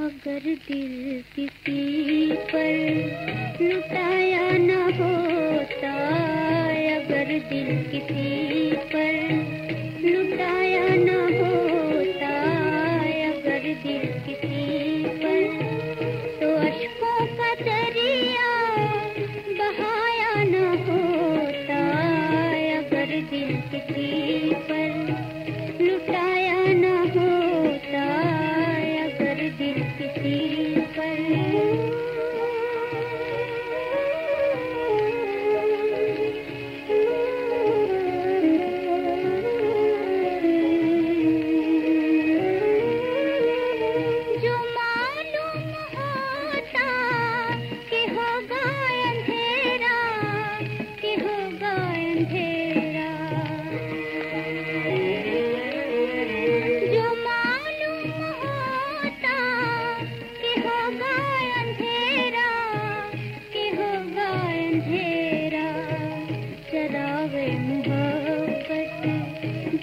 दिल किसी पर लुटाया न होता अगर दिल किसी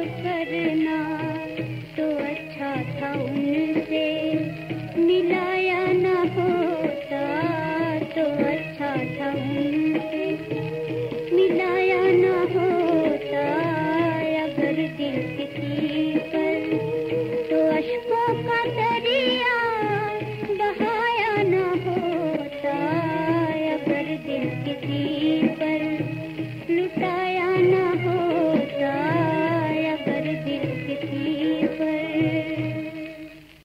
करना तो अच्छा था उनसे। मिलाया